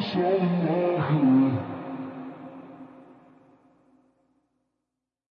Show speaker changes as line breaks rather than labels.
so in love.